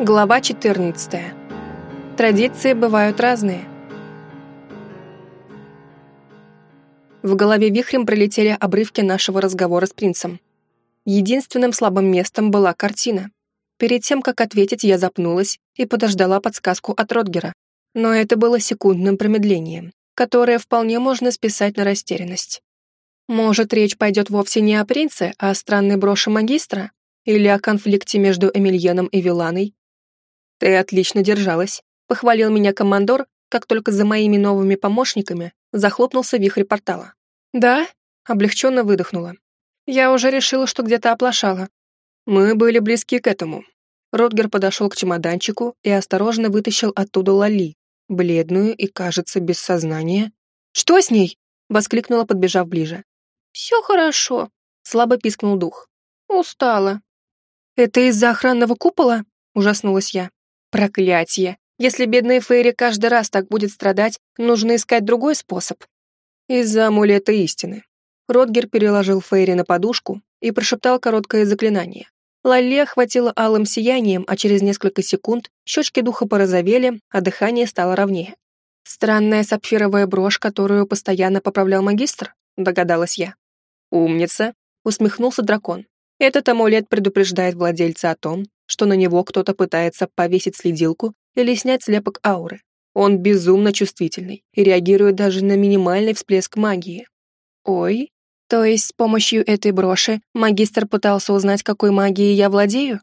Глава 14. Традиции бывают разные. В голове вихрем пролетели обрывки нашего разговора с принцем. Единственным слабым местом была картина. Перед тем, как ответить, я запнулась и подождала подсказку от Ротгера. Но это было секундным промедлением, которое вполне можно списать на растерянность. Может, речь пойдет вовсе не о принце, а о странной броши магистра? Или о конфликте между Эмильеном и Виланой, «Ты отлично держалась», — похвалил меня командор, как только за моими новыми помощниками захлопнулся вихрь портала. «Да?» — облегченно выдохнула. «Я уже решила, что где-то оплошала». Мы были близки к этому. Ротгер подошел к чемоданчику и осторожно вытащил оттуда Лали, бледную и, кажется, без сознания. «Что с ней?» — воскликнула, подбежав ближе. «Все хорошо», — слабо пискнул дух. «Устала». «Это из-за охранного купола?» — ужаснулась я. Проклятье! Если бедная Фейри каждый раз так будет страдать, нужно искать другой способ. Из-за амулета истины. Ротгер переложил Фейри на подушку и прошептал короткое заклинание. Лалле охватило алым сиянием, а через несколько секунд щечки духа порозовели, а дыхание стало ровнее. «Странная сапфировая брошь, которую постоянно поправлял магистр?» — догадалась я. «Умница!» — усмехнулся дракон. «Этот амулет предупреждает владельца о том, что на него кто-то пытается повесить следилку или снять слепок ауры. Он безумно чувствительный и реагирует даже на минимальный всплеск магии. Ой, то есть с помощью этой броши магистр пытался узнать, какой магией я владею?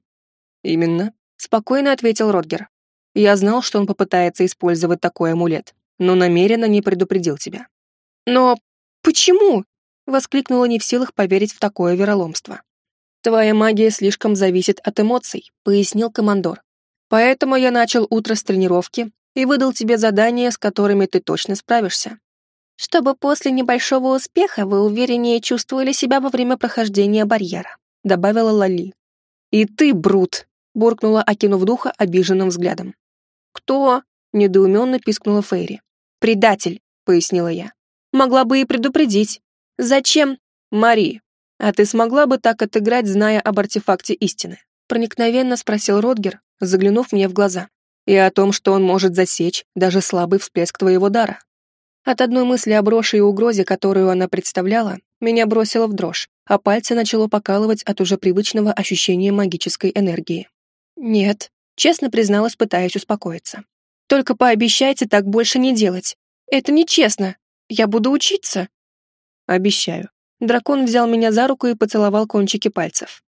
Именно, спокойно ответил Ротгер. Я знал, что он попытается использовать такой амулет, но намеренно не предупредил тебя. Но почему? Воскликнула не в силах поверить в такое вероломство. «Твоя магия слишком зависит от эмоций», — пояснил командор. «Поэтому я начал утро с тренировки и выдал тебе задания, с которыми ты точно справишься. Чтобы после небольшого успеха вы увереннее чувствовали себя во время прохождения барьера», — добавила Лали. «И ты, Брут!» — буркнула, окинув духа обиженным взглядом. «Кто?» — недоуменно пискнула Фейри. «Предатель», — пояснила я. «Могла бы и предупредить. Зачем?» «Мари, «А ты смогла бы так отыграть, зная об артефакте истины?» Проникновенно спросил Ротгер, заглянув мне в глаза. «И о том, что он может засечь даже слабый всплеск твоего дара». От одной мысли о броши и угрозе, которую она представляла, меня бросило в дрожь, а пальцы начало покалывать от уже привычного ощущения магической энергии. «Нет», — честно призналась, пытаясь успокоиться. «Только пообещайте так больше не делать. Это нечестно. Я буду учиться». «Обещаю», Дракон взял меня за руку и поцеловал кончики пальцев.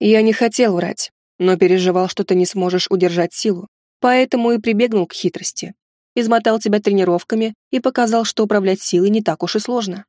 Я не хотел врать, но переживал, что ты не сможешь удержать силу, поэтому и прибегнул к хитрости. Измотал тебя тренировками и показал, что управлять силой не так уж и сложно.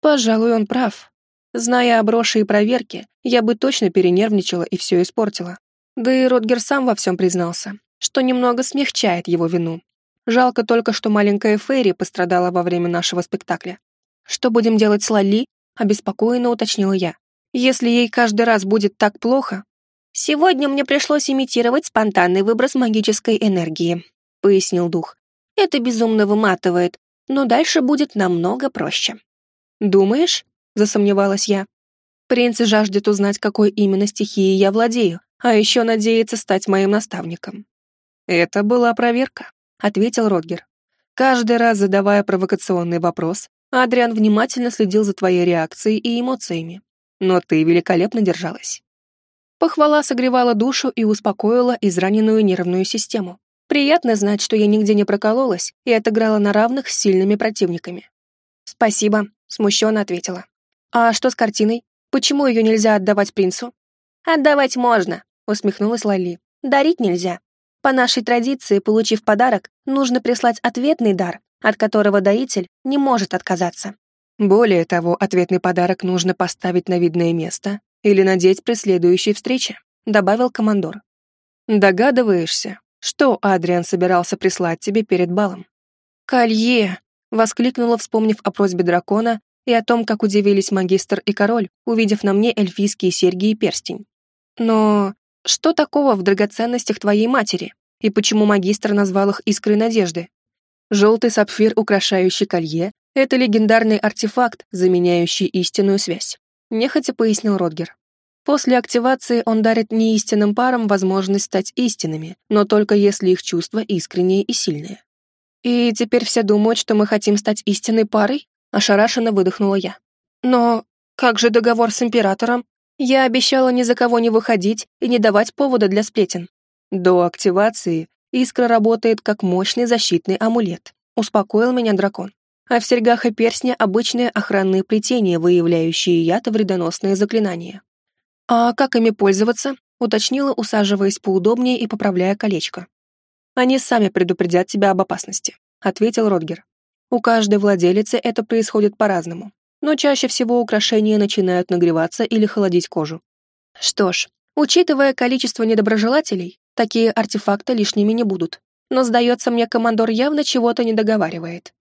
Пожалуй, он прав. Зная о броши и проверке, я бы точно перенервничала и все испортила. Да и Ротгер сам во всем признался, что немного смягчает его вину. Жалко только, что маленькая Фейри пострадала во время нашего спектакля. Что будем делать с Лали, обеспокоенно уточнила я. «Если ей каждый раз будет так плохо...» «Сегодня мне пришлось имитировать спонтанный выброс магической энергии», — пояснил дух. «Это безумно выматывает, но дальше будет намного проще». «Думаешь?» — засомневалась я. «Принц жаждет узнать, какой именно стихией я владею, а еще надеется стать моим наставником». «Это была проверка», — ответил Ротгер. Каждый раз задавая провокационный вопрос, Адриан внимательно следил за твоей реакцией и эмоциями. Но ты великолепно держалась. Похвала согревала душу и успокоила израненную нервную систему. Приятно знать, что я нигде не прокололась и отыграла на равных с сильными противниками. «Спасибо», — смущенно ответила. «А что с картиной? Почему ее нельзя отдавать принцу?» «Отдавать можно», — усмехнулась Лали. «Дарить нельзя. По нашей традиции, получив подарок, нужно прислать ответный дар, от которого даритель не может отказаться. Более того, ответный подарок нужно поставить на видное место или надеть при следующей встрече, добавил командор. Догадываешься, что Адриан собирался прислать тебе перед балом? «Колье!» — воскликнула, вспомнив о просьбе дракона и о том, как удивились магистр и король, увидев на мне эльфийские серьги и перстень. «Но что такого в драгоценностях твоей матери? И почему магистр назвал их искрой надежды? Желтый сапфир, украшающий колье, это легендарный артефакт, заменяющий истинную связь. Нехотя пояснил Родгер. После активации он дарит неистинным парам возможность стать истинными, но только если их чувства искренние и сильные. «И теперь все думают, что мы хотим стать истинной парой?» Ошарашенно выдохнула я. «Но как же договор с императором? Я обещала ни за кого не выходить и не давать повода для сплетен». До активации искра работает как мощный защитный амулет, успокоил меня дракон. А в серьгах и персне обычные охранные плетения, выявляющие яд и вредоносные заклинания. «А как ими пользоваться?» — уточнила, усаживаясь поудобнее и поправляя колечко. «Они сами предупредят тебя об опасности», — ответил Родгер. «У каждой владелицы это происходит по-разному, но чаще всего украшения начинают нагреваться или холодить кожу. Что ж, учитывая количество недоброжелателей, такие артефакты лишними не будут. Но, сдается мне, командор явно чего-то не договаривает.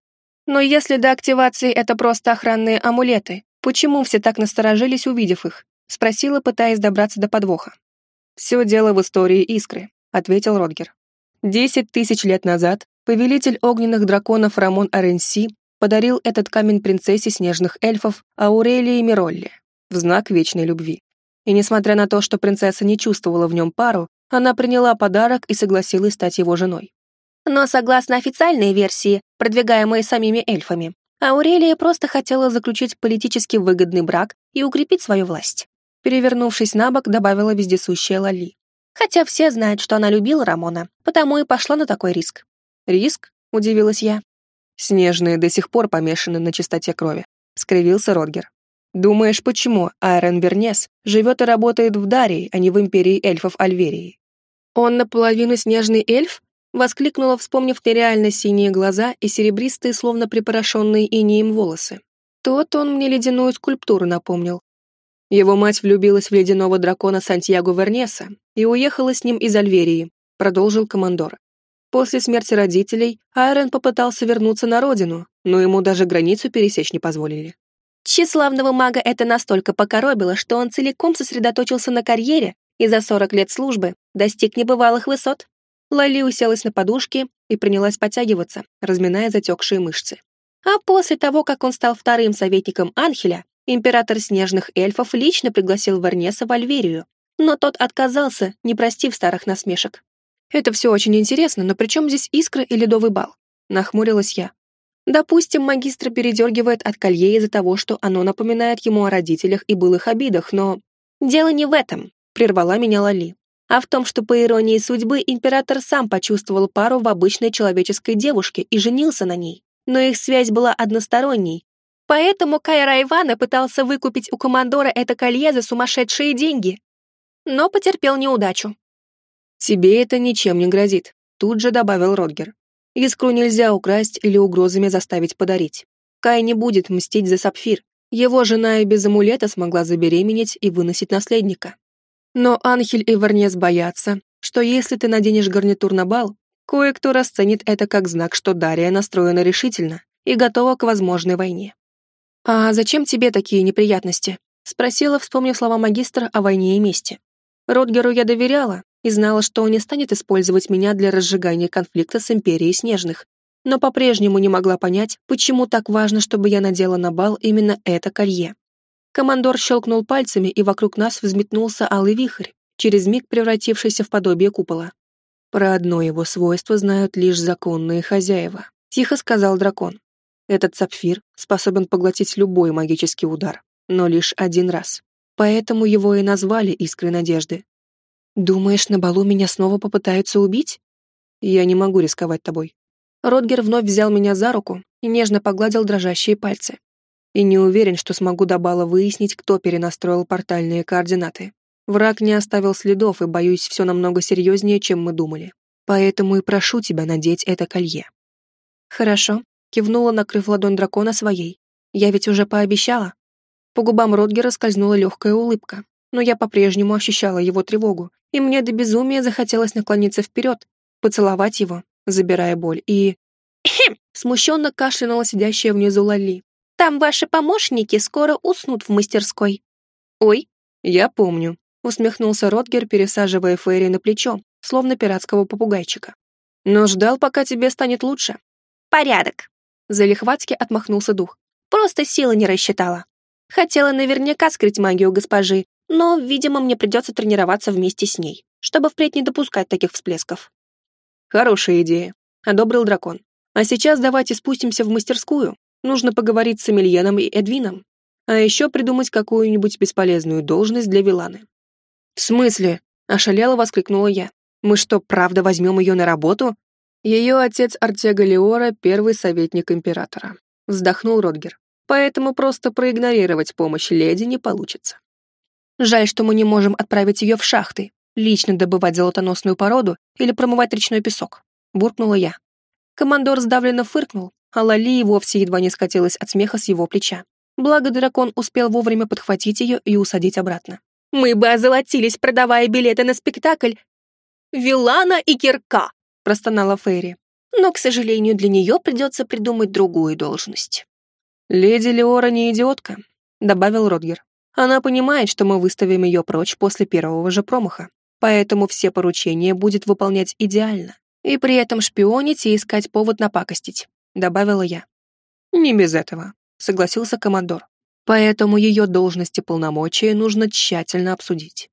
Но если до активации это просто охранные амулеты, почему все так насторожились, увидев их? Спросила, пытаясь добраться до подвоха. «Все дело в истории Искры», — ответил Родгер. «Десять тысяч лет назад повелитель огненных драконов Рамон Аренси подарил этот камень принцессе снежных эльфов Аурелии Миролли в знак вечной любви. И несмотря на то, что принцесса не чувствовала в нем пару, она приняла подарок и согласилась стать его женой. Но согласно официальной версии, продвигаемой самими эльфами, Аурелия просто хотела заключить политически выгодный брак и укрепить свою власть. Перевернувшись на бок, добавила вездесущая Лали. Хотя все знают, что она любила Рамона, потому и пошла на такой риск. «Риск?» — удивилась я. «Снежные до сих пор помешаны на чистоте крови», — скривился Родгер. «Думаешь, почему Айрон Бернес живет и работает в Дарии, а не в империи эльфов Альверии?» «Он наполовину снежный эльф?» — воскликнула, вспомнив нереально синие глаза и серебристые, словно припорошенные инеем волосы. Тот он мне ледяную скульптуру напомнил, его мать влюбилась в ледяного дракона Сантьяго Вернеса и уехала с ним из Альверии, продолжил командор. После смерти родителей Айрон попытался вернуться на родину, но ему даже границу пересечь не позволили. Тщеславного мага это настолько покоробило, что он целиком сосредоточился на карьере и за 40 лет службы достиг небывалых высот. Лали уселась на подушке и принялась подтягиваться, разминая затекшие мышцы. А после того, как он стал вторым советником Анхеля, Император снежных эльфов лично пригласил Варнеса в Альверию, но тот отказался, не простив старых насмешек. «Это все очень интересно, но при чем здесь искра и ледовый бал?» — нахмурилась я. Допустим, магистр передергивает от колье из-за того, что оно напоминает ему о родителях и былых обидах, но... «Дело не в этом», — прервала меня Лали, «а в том, что, по иронии судьбы, император сам почувствовал пару в обычной человеческой девушке и женился на ней. Но их связь была односторонней, Поэтому Кайра Ивана пытался выкупить у командора это колье за сумасшедшие деньги. Но потерпел неудачу. «Тебе это ничем не грозит», — тут же добавил Родгер. «Искру нельзя украсть или угрозами заставить подарить. Кай не будет мстить за сапфир. Его жена и без амулета смогла забеременеть и выносить наследника. Но Анхель и Варнес боятся, что если ты наденешь гарнитур на бал, кое-кто расценит это как знак, что Дарья настроена решительно и готова к возможной войне. «А зачем тебе такие неприятности?» — спросила, вспомнив слова магистра о войне и мести. Ротгеру я доверяла и знала, что он не станет использовать меня для разжигания конфликта с Империей Снежных, но по-прежнему не могла понять, почему так важно, чтобы я надела на бал именно это колье. Командор щелкнул пальцами, и вокруг нас взметнулся алый вихрь, через миг превратившийся в подобие купола. Про одно его свойство знают лишь законные хозяева, тихо сказал дракон. Этот сапфир способен поглотить любой магический удар, но лишь один раз. Поэтому его и назвали «Искрой надежды». «Думаешь, на балу меня снова попытаются убить?» «Я не могу рисковать тобой». Родгер вновь взял меня за руку и нежно погладил дрожащие пальцы. И не уверен, что смогу до бала выяснить, кто перенастроил портальные координаты. Враг не оставил следов, и, боюсь, все намного серьезнее, чем мы думали. Поэтому и прошу тебя надеть это колье. Хорошо, кивнула, накрыв ладонь дракона своей. «Я ведь уже пообещала». По губам Ротгера скользнула легкая улыбка, но я по-прежнему ощущала его тревогу, и мне до безумия захотелось наклониться вперед, поцеловать его, забирая боль, и... «Хм!» смущенно кашлянула сидящая внизу Лали. «Там ваши помощники скоро уснут в мастерской». «Ой, я помню», — усмехнулся Ротгер, пересаживая Фейри на плечо, словно пиратского попугайчика. «Но ждал, пока тебе станет лучше». «Порядок», Залихватски отмахнулся дух. Просто силы не рассчитала. Хотела наверняка скрыть магию госпожи, Но, видимо, мне придется тренироваться вместе с ней, чтобы впредь не допускать таких всплесков. Хорошая идея, одобрил дракон. А сейчас давайте спустимся в мастерскую. Нужно поговорить с Эмильеном и Эдвином. А еще придумать какую-нибудь бесполезную должность для Виланы. «В смысле?» — ошалело воскликнула я. «Мы что, правда возьмем ее на работу?» Ее отец Артега Леора — первый советник императора. Вздохнул Родгер. Поэтому просто проигнорировать помощь леди не получится. Жаль, что мы не можем отправить ее в шахты, лично добывать золотоносную породу или промывать речной песок. Буркнула я. Командор сдавленно фыркнул, а Лали и вовсе едва не скатилась от смеха с его плеча. Благо дракон успел вовремя подхватить ее и усадить обратно. «Мы бы озолотились, продавая билеты на спектакль «Вилана и Кирка», — простонала Фейри. «Но, к сожалению, для нее придется придумать другую должность». «Леди Леора не идиотка», — добавил Родгер. «Она понимает, что мы выставим ее прочь после первого же промаха, поэтому все поручения будет выполнять идеально, и при этом шпионить и искать повод напакостить», — добавила я. «Не без этого», согласился командор. Поэтому ее должности и полномочия нужно тщательно обсудить.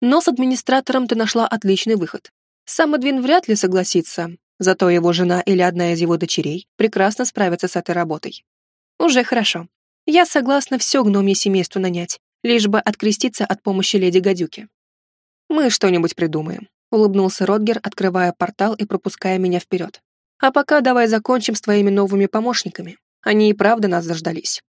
Но с администратором ты нашла отличный выход. Сам Эдвин вряд ли согласится, зато его жена или одна из его дочерей прекрасно справятся с этой работой. Уже хорошо. Я согласна все гномье семейство нанять, лишь бы откреститься от помощи леди Гадюки. Мы что-нибудь придумаем, улыбнулся Родгер, открывая портал и пропуская меня вперед. А пока давай закончим с твоими новыми помощниками. Они и правда нас заждались.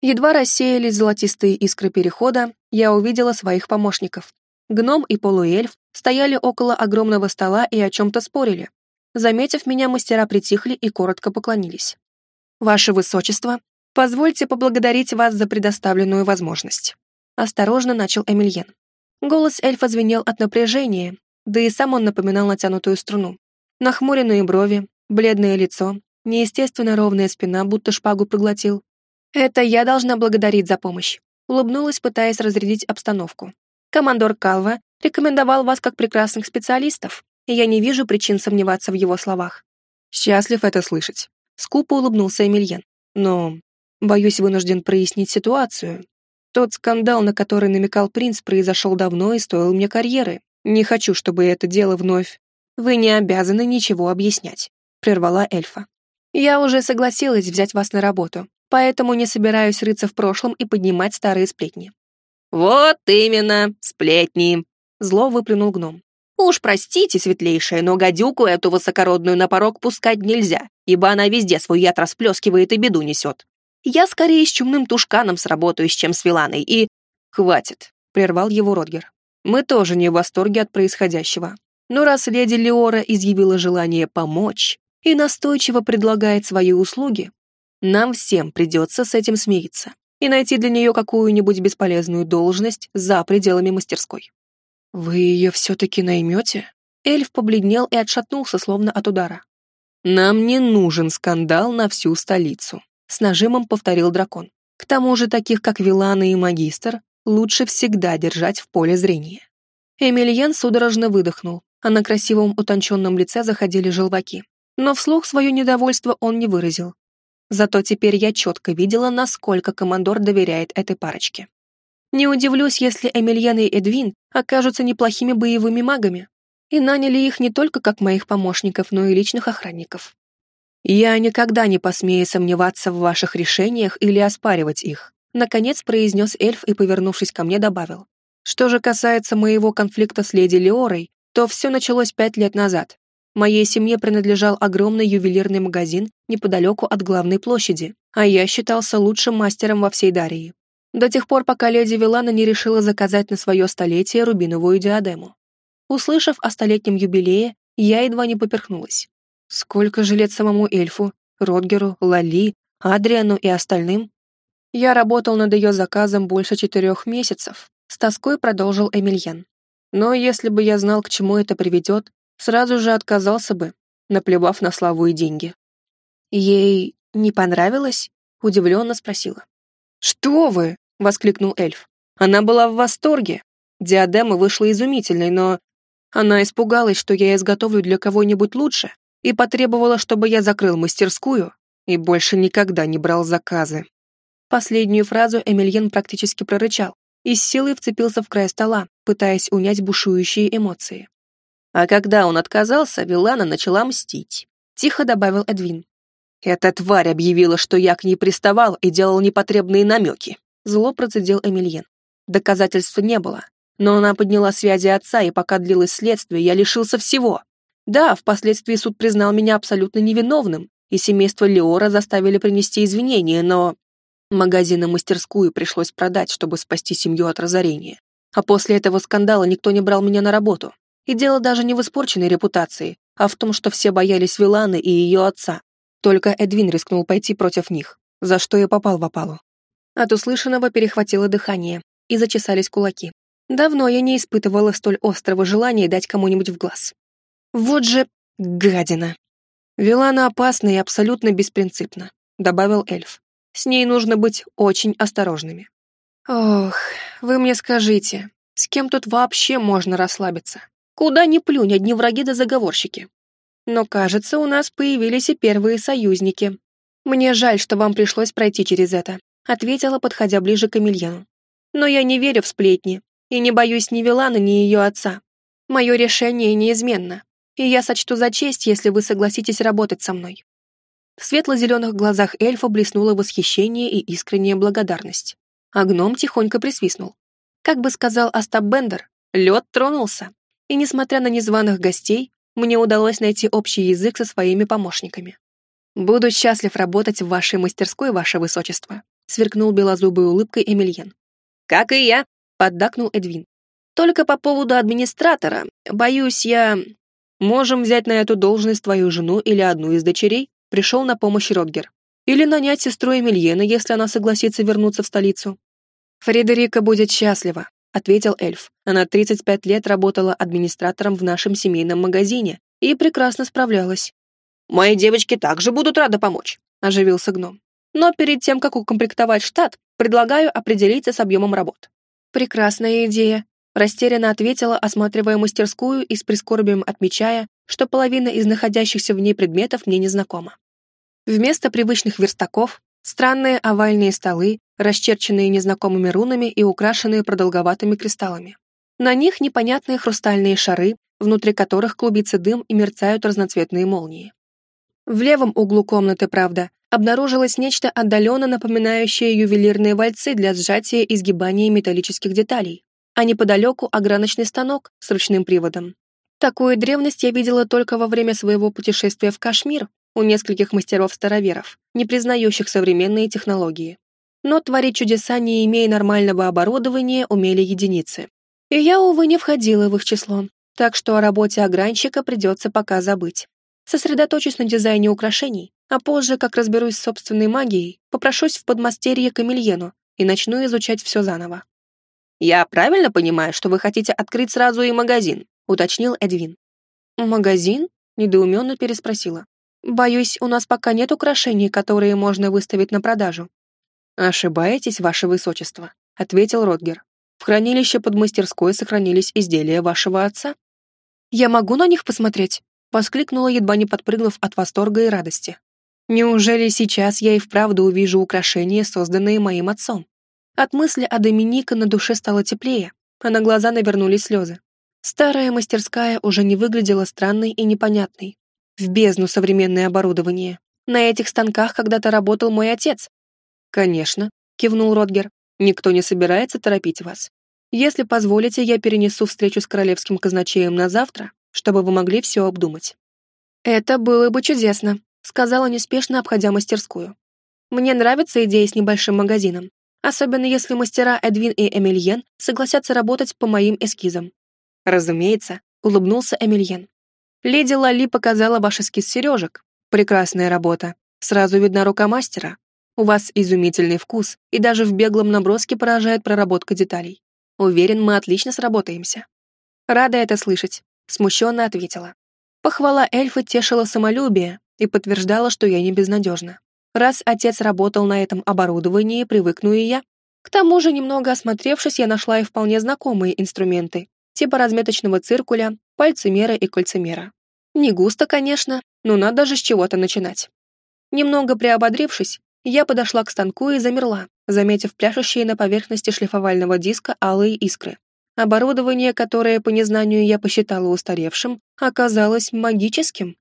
Едва рассеялись золотистые искры перехода, я увидела своих помощников. Гном и полуэльф стояли около огромного стола и о чем-то спорили. Заметив меня, мастера притихли и коротко поклонились. «Ваше Высочество, позвольте поблагодарить вас за предоставленную возможность». Осторожно начал Эмильен. Голос эльфа звенел от напряжения, да и сам он напоминал натянутую струну. Нахмуренные брови, бледное лицо, неестественно ровная спина, будто шпагу проглотил. «Это я должна благодарить за помощь», улыбнулась, пытаясь разрядить обстановку. «Командор Калва рекомендовал вас как прекрасных специалистов, и я не вижу причин сомневаться в его словах». «Счастлив это слышать», — скупо улыбнулся Эмильен. «Но, боюсь, вынужден прояснить ситуацию. Тот скандал, на который намекал принц, произошел давно и стоил мне карьеры. Не хочу, чтобы это дело вновь...» «Вы не обязаны ничего объяснять», — прервала эльфа. Я уже согласилась взять вас на работу, поэтому не собираюсь рыться в прошлом и поднимать старые сплетни». «Вот именно, сплетни!» — зло выплюнул гном. «Уж простите, светлейшая, но гадюку эту высокородную на порог пускать нельзя, ибо она везде свой яд расплескивает и беду несет. Я скорее с чумным тушканом сработаюсь, чем с Виланой, и...» «Хватит», — прервал его Родгер. «Мы тоже не в восторге от происходящего. Но раз леди Леора изъявила желание помочь, и настойчиво предлагает свои услуги, нам всем придется с этим смириться и найти для нее какую-нибудь бесполезную должность за пределами мастерской. «Вы ее все-таки наймете?» Эльф побледнел и отшатнулся, словно от удара. «Нам не нужен скандал на всю столицу», — с нажимом повторил дракон. «К тому же таких, как Вилана и Магистр, лучше всегда держать в поле зрения». Эмильян судорожно выдохнул, а на красивом утонченном лице заходили желваки но вслух свое недовольство он не выразил. Зато теперь я четко видела, насколько командор доверяет этой парочке. Не удивлюсь, если Эмильян и Эдвин окажутся неплохими боевыми магами и наняли их не только как моих помощников, но и личных охранников. Я никогда не посмею сомневаться в ваших решениях или оспаривать их, наконец произнес эльф и, повернувшись ко мне, добавил. Что же касается моего конфликта с леди Леорой, то все началось пять лет назад, Моей семье принадлежал огромный ювелирный магазин неподалеку от главной площади, а я считался лучшим мастером во всей Дарии. До тех пор, пока леди Вилана не решила заказать на свое столетие рубиновую диадему. Услышав о столетнем юбилее, я едва не поперхнулась. Сколько же лет самому эльфу, Родгеру, Лали, Адриану и остальным? Я работал над ее заказом больше четырех месяцев, с тоской продолжил Эмильян. Но если бы я знал, к чему это приведет, сразу же отказался бы, наплевав на славу и деньги. «Ей не понравилось?» — удивленно спросила. «Что вы?» — воскликнул эльф. «Она была в восторге. Диадема вышла изумительной, но она испугалась, что я изготовлю для кого-нибудь лучше, и потребовала, чтобы я закрыл мастерскую и больше никогда не брал заказы». Последнюю фразу Эмильен практически прорычал, и с силой вцепился в край стола, пытаясь унять бушующие эмоции. А когда он отказался, Вилана начала мстить. Тихо добавил Эдвин. «Эта тварь объявила, что я к ней приставал и делал непотребные намеки», зло процедил Эмильен. Доказательств не было, но она подняла связи отца, и пока длилось следствие, я лишился всего. Да, впоследствии суд признал меня абсолютно невиновным, и семейство Леора заставили принести извинения, но... Магазин и мастерскую пришлось продать, чтобы спасти семью от разорения. А после этого скандала никто не брал меня на работу. И дело даже не в испорченной репутации, а в том, что все боялись Виланы и ее отца. Только Эдвин рискнул пойти против них, за что я попал в опалу. От услышанного перехватило дыхание, и зачесались кулаки. Давно я не испытывала столь острого желания дать кому-нибудь в глаз. Вот же гадина. Вилана опасна и абсолютно беспринципна, добавил эльф. С ней нужно быть очень осторожными. Ох, вы мне скажите, с кем тут вообще можно расслабиться? Куда ни плюнь, одни враги да заговорщики. Но, кажется, у нас появились и первые союзники. Мне жаль, что вам пришлось пройти через это, ответила, подходя ближе к Эмильяну. Но я не верю в сплетни и не боюсь ни Вилана, ни ее отца. Мое решение неизменно, и я сочту за честь, если вы согласитесь работать со мной. В светло-зеленых глазах эльфа блеснуло восхищение и искренняя благодарность. А гном тихонько присвистнул. Как бы сказал Остап Бендер, лед тронулся. И несмотря на незваных гостей, мне удалось найти общий язык со своими помощниками. «Буду счастлив работать в вашей мастерской, ваше высочество», сверкнул белозубой улыбкой Эмильен. «Как и я», — поддакнул Эдвин. «Только по поводу администратора, боюсь, я...» «Можем взять на эту должность твою жену или одну из дочерей», пришел на помощь Ротгер. «Или нанять сестру Эмильена, если она согласится вернуться в столицу». «Фредерика будет счастлива», — ответил эльф. «Она 35 лет работала администратором в нашем семейном магазине и прекрасно справлялась». «Мои девочки также будут рады помочь», — оживился гном. «Но перед тем, как укомплектовать штат, предлагаю определиться с объемом работ». «Прекрасная идея», — растерянно ответила, осматривая мастерскую и с прискорбием отмечая, что половина из находящихся в ней предметов мне незнакома. Вместо привычных верстаков странные овальные столы, расчерченные незнакомыми рунами и украшенные продолговатыми кристаллами. На них непонятные хрустальные шары, внутри которых клубится дым и мерцают разноцветные молнии. В левом углу комнаты, правда, обнаружилось нечто отдаленно напоминающее ювелирные вальцы для сжатия и сгибания металлических деталей, а неподалеку ограночный станок с ручным приводом. Такую древность я видела только во время своего путешествия в Кашмир у нескольких мастеров-староверов, не признающих современные технологии но творить чудеса, не имея нормального оборудования, умели единицы. И я, увы, не входила в их число, так что о работе огранщика придется пока забыть. Сосредоточусь на дизайне украшений, а позже, как разберусь с собственной магией, попрошусь в подмастерье к Эмильену и начну изучать все заново. «Я правильно понимаю, что вы хотите открыть сразу и магазин?» — уточнил Эдвин. «Магазин?» — недоуменно переспросила. «Боюсь, у нас пока нет украшений, которые можно выставить на продажу. «Ошибаетесь, ваше высочество», — ответил Ротгер. «В хранилище под мастерской сохранились изделия вашего отца». «Я могу на них посмотреть?» — воскликнула, едва не подпрыгнув от восторга и радости. «Неужели сейчас я и вправду увижу украшения, созданные моим отцом?» От мысли о Доминика на душе стало теплее, а на глаза навернулись слезы. Старая мастерская уже не выглядела странной и непонятной. В бездну современное оборудование. На этих станках когда-то работал мой отец, «Конечно», — кивнул Ротгер. «Никто не собирается торопить вас. Если позволите, я перенесу встречу с королевским казначеем на завтра, чтобы вы могли все обдумать». «Это было бы чудесно», — сказала неспешно, обходя мастерскую. «Мне нравится идея с небольшим магазином, особенно если мастера Эдвин и Эмильен согласятся работать по моим эскизам». «Разумеется», — улыбнулся Эмильен. «Леди Лали показала ваш эскиз сережек. Прекрасная работа. Сразу видна рука мастера. У вас изумительный вкус, и даже в беглом наброске поражает проработка деталей. Уверен, мы отлично сработаемся». «Рада это слышать», — смущенно ответила. Похвала эльфа тешила самолюбие и подтверждала, что я не безнадежна. Раз отец работал на этом оборудовании, привыкну и я. К тому же, немного осмотревшись, я нашла и вполне знакомые инструменты, типа разметочного циркуля, пальцемера и кольцемера. Не густо, конечно, но надо же с чего-то начинать. Немного приободрившись, я подошла к станку и замерла, заметив пляшущие на поверхности шлифовального диска алые искры. Оборудование, которое по незнанию я посчитала устаревшим, оказалось магическим.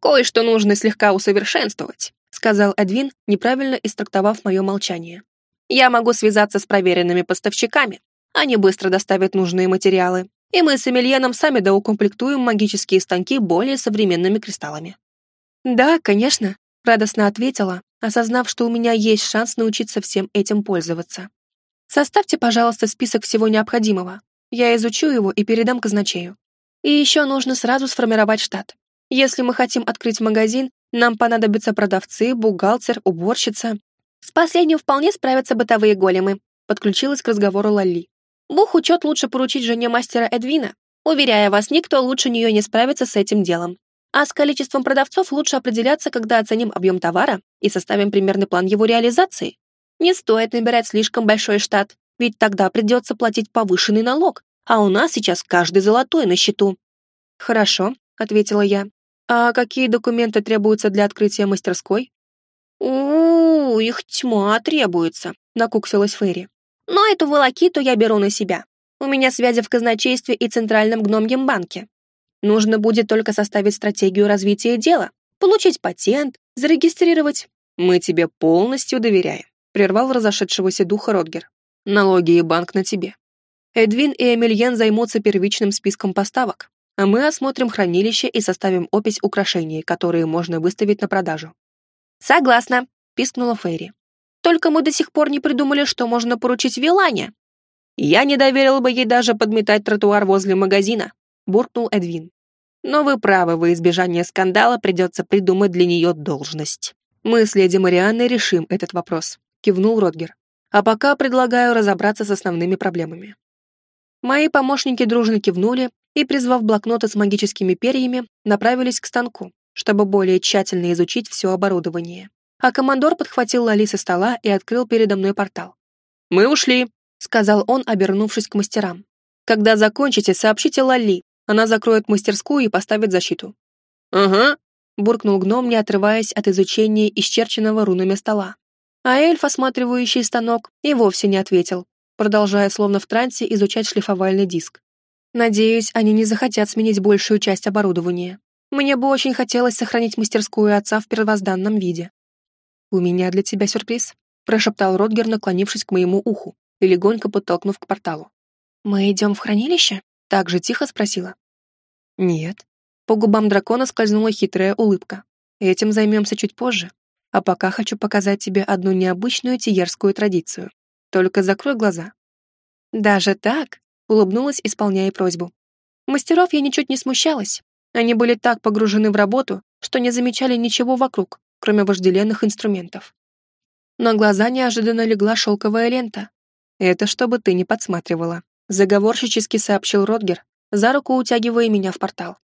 «Кое-что нужно слегка усовершенствовать», сказал Эдвин, неправильно истрактовав мое молчание. «Я могу связаться с проверенными поставщиками. Они быстро доставят нужные материалы, и мы с Эмильеном сами доукомплектуем магические станки более современными кристаллами». «Да, конечно», — радостно ответила, осознав, что у меня есть шанс научиться всем этим пользоваться. «Составьте, пожалуйста, список всего необходимого. Я изучу его и передам казначею. И еще нужно сразу сформировать штат. Если мы хотим открыть магазин, нам понадобятся продавцы, бухгалтер, уборщица. С последним вполне справятся бытовые големы, подключилась к разговору Лалли. Бух-учет лучше поручить жене мастера Эдвина. Уверяя вас, никто лучше нее не справится с этим делом. А с количеством продавцов лучше определяться, когда оценим объем товара и составим примерный план его реализации. Не стоит набирать слишком большой штат, ведь тогда придется платить повышенный налог, а у нас сейчас каждый золотой на счету. Хорошо, ответила я. А какие документы требуются для открытия мастерской? У, их тьма требуется, накуксилась Ферри. Но эту волокиту я беру на себя. У меня связи в казначействе и Центральном гномьем банке. Нужно будет только составить стратегию развития дела, получить патент, зарегистрировать. Мы тебе полностью доверяем, прервал разошедшегося духа Родгер. Налоги и банк на тебе. Эдвин и Эмильен займутся первичным списком поставок, а мы осмотрим хранилище и составим опись украшений, которые можно выставить на продажу. Согласна, пискнула Фейри. Только мы до сих пор не придумали, что можно поручить Вилане. Я не доверил бы ей даже подметать тротуар возле магазина, буркнул Эдвин. Но вы правы, во избежание скандала придется придумать для нее должность. Мы с леди Марианной решим этот вопрос, кивнул Родгер. А пока предлагаю разобраться с основными проблемами. Мои помощники дружно кивнули и, призвав блокноты с магическими перьями, направились к станку, чтобы более тщательно изучить все оборудование. А командор подхватил Лали со стола и открыл передо мной портал. «Мы ушли», — сказал он, обернувшись к мастерам. «Когда закончите, сообщите Лали. Она закроет мастерскую и поставит защиту». «Ага», — буркнул гном, не отрываясь от изучения исчерченного рунами стола. А эльф, осматривающий станок, и вовсе не ответил, продолжая словно в трансе изучать шлифовальный диск. Надеюсь, они не захотят сменить большую часть оборудования. Мне бы очень хотелось сохранить мастерскую отца в первозданном виде. «У меня для тебя сюрприз», — прошептал Родгер, наклонившись к моему уху и легонько подтолкнув к порталу. «Мы идем в хранилище?» — так же тихо спросила. «Нет». По губам дракона скользнула хитрая улыбка. «Этим займемся чуть позже. А пока хочу показать тебе одну необычную тиерскую традицию. Только закрой глаза». «Даже так?» — улыбнулась, исполняя просьбу. Мастеров я ничуть не смущалась. Они были так погружены в работу, что не замечали ничего вокруг, кроме вожделенных инструментов. На глаза неожиданно легла шелковая лента. «Это чтобы ты не подсматривала», — заговорщически сообщил Родгер, за руку утягивая меня в портал.